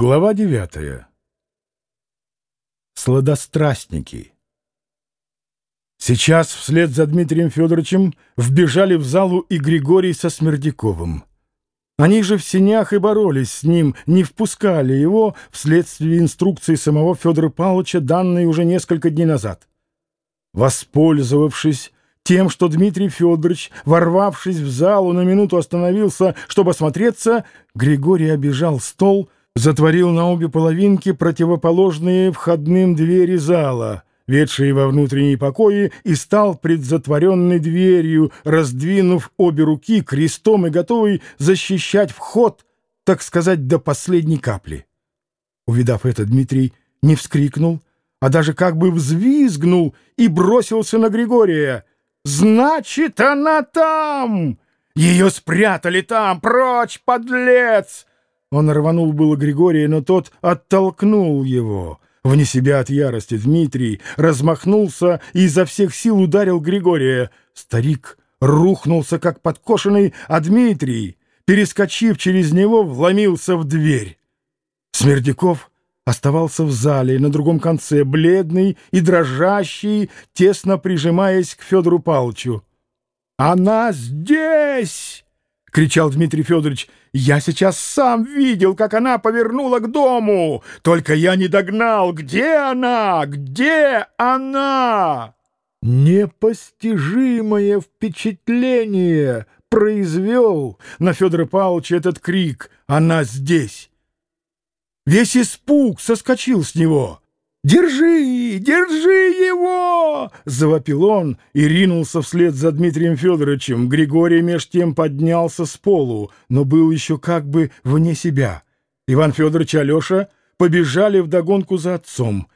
Глава девятая. Сладострастники. Сейчас вслед за Дмитрием Федоровичем вбежали в залу и Григорий со Смердяковым. Они же в сенях и боролись с ним, не впускали его вследствие инструкции самого Федора Павловича, данной уже несколько дней назад. Воспользовавшись тем, что Дмитрий Федорович, ворвавшись в залу, на минуту остановился, чтобы осмотреться, Григорий обижал стол — затворил на обе половинки противоположные входным двери зала, ведшие во внутренние покои, и стал пред затворенной дверью, раздвинув обе руки крестом и готовый защищать вход, так сказать, до последней капли. Увидав это, Дмитрий не вскрикнул, а даже как бы взвизгнул и бросился на Григория. «Значит, она там! Ее спрятали там! Прочь, подлец!» Он рванул было Григория, но тот оттолкнул его. Вне себя от ярости Дмитрий размахнулся и изо всех сил ударил Григория. Старик рухнулся, как подкошенный, а Дмитрий, перескочив через него, вломился в дверь. Смердяков оставался в зале на другом конце, бледный и дрожащий, тесно прижимаясь к Федору Павловичу. «Она здесь!» — кричал Дмитрий Федорович. «Я сейчас сам видел, как она повернула к дому! Только я не догнал! Где она? Где она?» Непостижимое впечатление произвел на Федора Павловича этот крик «Она здесь!» Весь испуг соскочил с него. «Держи! Держи его!» — завопил он и ринулся вслед за Дмитрием Федоровичем. Григорий меж тем поднялся с полу, но был еще как бы вне себя. Иван Федорович и Алеша побежали вдогонку за отцом.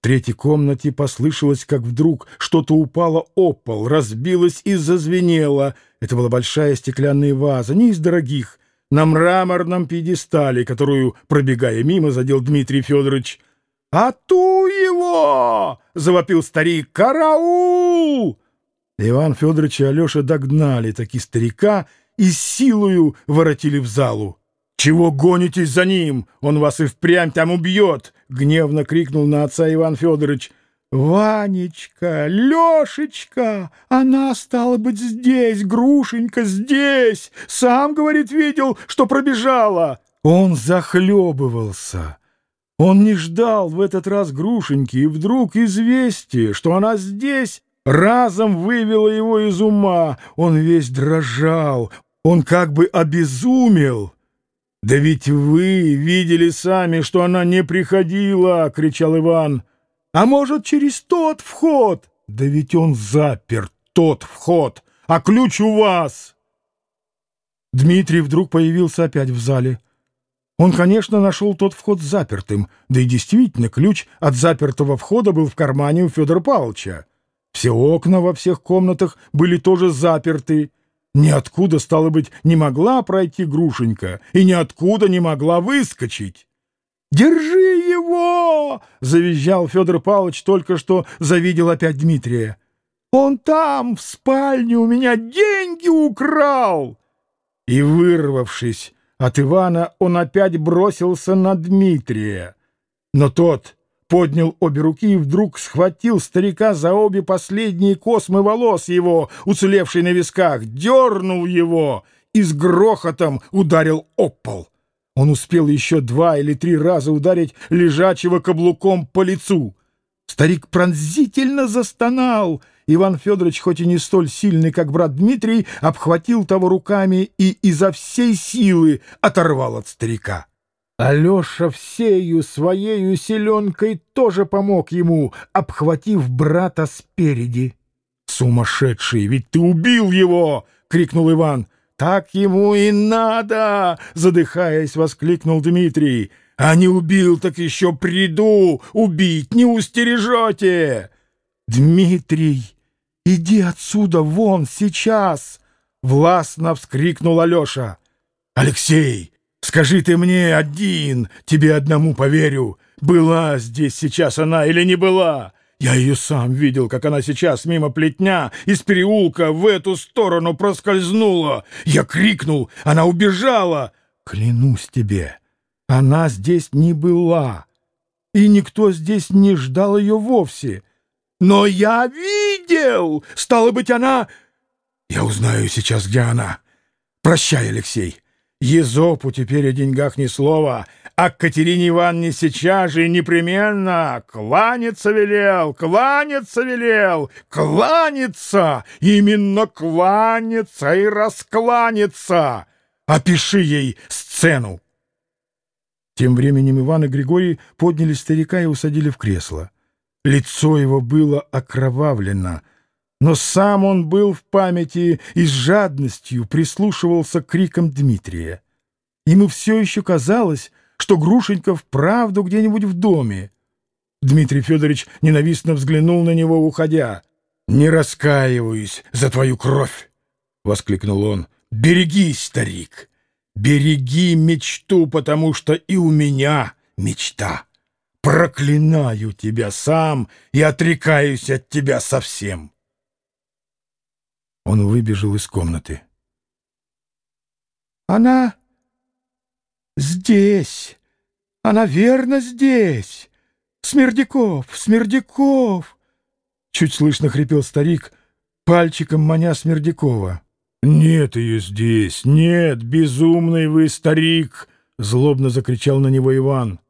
В третьей комнате послышалось, как вдруг что-то упало о пол, разбилось и зазвенело. Это была большая стеклянная ваза, не из дорогих, на мраморном пьедестале, которую, пробегая мимо, задел Дмитрий Федорович — «А ту его!» — завопил старик. «Караул!» Иван Федорович и Алеша догнали таки старика и силою воротили в залу. «Чего гонитесь за ним? Он вас и впрямь там убьет!» — гневно крикнул на отца Иван Федорович. «Ванечка, Лешечка, она, стала быть, здесь, Грушенька, здесь! Сам, говорит, видел, что пробежала!» Он захлебывался. Он не ждал в этот раз Грушеньки, и вдруг известие, что она здесь, разом вывело его из ума. Он весь дрожал, он как бы обезумел. «Да ведь вы видели сами, что она не приходила!» — кричал Иван. «А может, через тот вход?» «Да ведь он запер тот вход, а ключ у вас!» Дмитрий вдруг появился опять в зале. Он, конечно, нашел тот вход запертым, да и действительно ключ от запертого входа был в кармане у Федора Павловича. Все окна во всех комнатах были тоже заперты. Ниоткуда, стало быть, не могла пройти Грушенька и ниоткуда не могла выскочить. «Держи его!» — завизжал Федор Павлович, только что завидел опять Дмитрия. «Он там, в спальне, у меня деньги украл!» И, вырвавшись, от Ивана он опять бросился на Дмитрия. Но тот поднял обе руки и вдруг схватил старика за обе последние космы волос его, уцелевшие на висках, дернул его и с грохотом ударил об пол. Он успел еще два или три раза ударить лежачего каблуком по лицу. Старик пронзительно застонал. Иван Федорович, хоть и не столь сильный, как брат Дмитрий, обхватил того руками и изо всей силы оторвал от старика. Алеша всею своею селенкой тоже помог ему, обхватив брата спереди. «Сумасшедший, ведь ты убил его!» — крикнул Иван. «Так ему и надо!» — задыхаясь, воскликнул Дмитрий. А не убил, так еще приду убить, не устережете. Дмитрий, иди отсюда вон сейчас! Властно вскрикнул Алеша. Алексей, скажи ты мне один, тебе одному поверю. Была здесь сейчас она или не была? Я ее сам видел, как она сейчас мимо плетня из переулка в эту сторону проскользнула. Я крикнул, она убежала. Клянусь тебе, Она здесь не была, и никто здесь не ждал ее вовсе. Но я видел! Стало быть, она... Я узнаю сейчас, где она. Прощай, Алексей. Езопу теперь о деньгах ни слова, а к Катерине Ивановне сейчас же непременно кланяться велел, кланяться велел, кланяться, именно кланяться и раскланяться. Опиши ей сцену. Тем временем Иван и Григорий подняли старика и усадили в кресло. Лицо его было окровавлено, но сам он был в памяти и с жадностью прислушивался к крикам Дмитрия. Ему все еще казалось, что Грушеньков правду где-нибудь в доме. Дмитрий Федорович ненавистно взглянул на него, уходя. «Не раскаиваюсь за твою кровь!» — воскликнул он. «Берегись, старик! Береги мечту, потому что и у меня мечта!» Проклинаю тебя сам и отрекаюсь от тебя совсем. Он выбежал из комнаты. Она здесь. Она верно здесь. Смердяков, Смердяков. Чуть слышно хрипел старик, пальчиком маня Смердякова. «Нет ее здесь! Нет, безумный вы старик!» — злобно закричал на него Иван.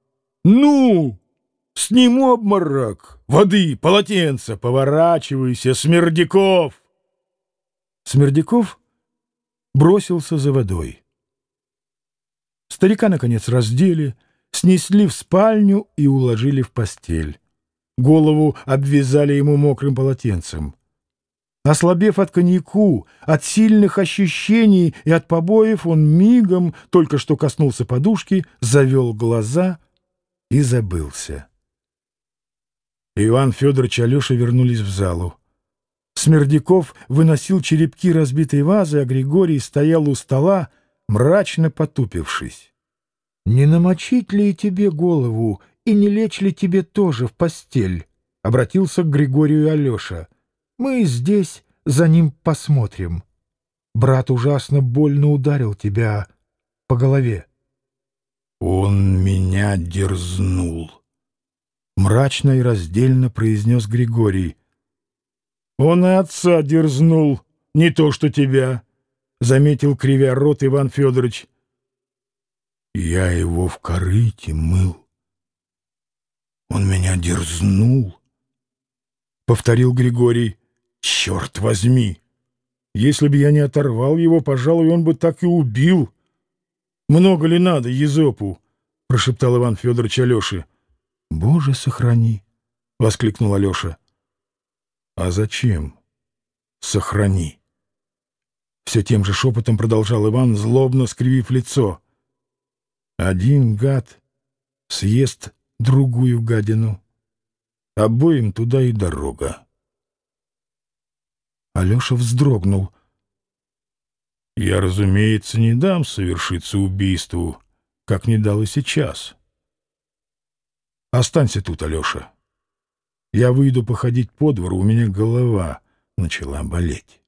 «Ну, сниму обморок, воды, полотенца, поворачивайся, Смердяков!» Смердяков бросился за водой. Старика, наконец, раздели, снесли в спальню и уложили в постель. Голову обвязали ему мокрым полотенцем. Ослабев от коньяку, от сильных ощущений и от побоев, он мигом, только что коснулся подушки, завел глаза — и забылся. Иван Федорович и Алеша вернулись в залу. Смердяков выносил черепки разбитой вазы, а Григорий стоял у стола, мрачно потупившись. — Не намочить ли тебе голову и не лечь ли тебе тоже в постель? — обратился к Григорию Алеша. — Мы здесь за ним посмотрим. Брат ужасно больно ударил тебя по голове. «Он меня дерзнул», — мрачно и раздельно произнес Григорий. «Он и отца дерзнул, не то что тебя», — заметил кривя рот Иван Федорович. «Я его в корыте мыл. Он меня дерзнул», — повторил Григорий. «Черт возьми! Если бы я не оторвал его, пожалуй, он бы так и убил». Много ли надо Езопу? — прошептал Иван Федорович Алёше. — Боже, сохрани! — воскликнул Алёша. — А зачем? Сохрани! Все тем же шепотом продолжал Иван, злобно скривив лицо. Один гад съест другую гадину. Обоим туда и дорога. Алёша вздрогнул — я, разумеется, не дам совершиться убийству, как не дал и сейчас. Останься тут, Алеша. Я выйду походить по двору, у меня голова начала болеть.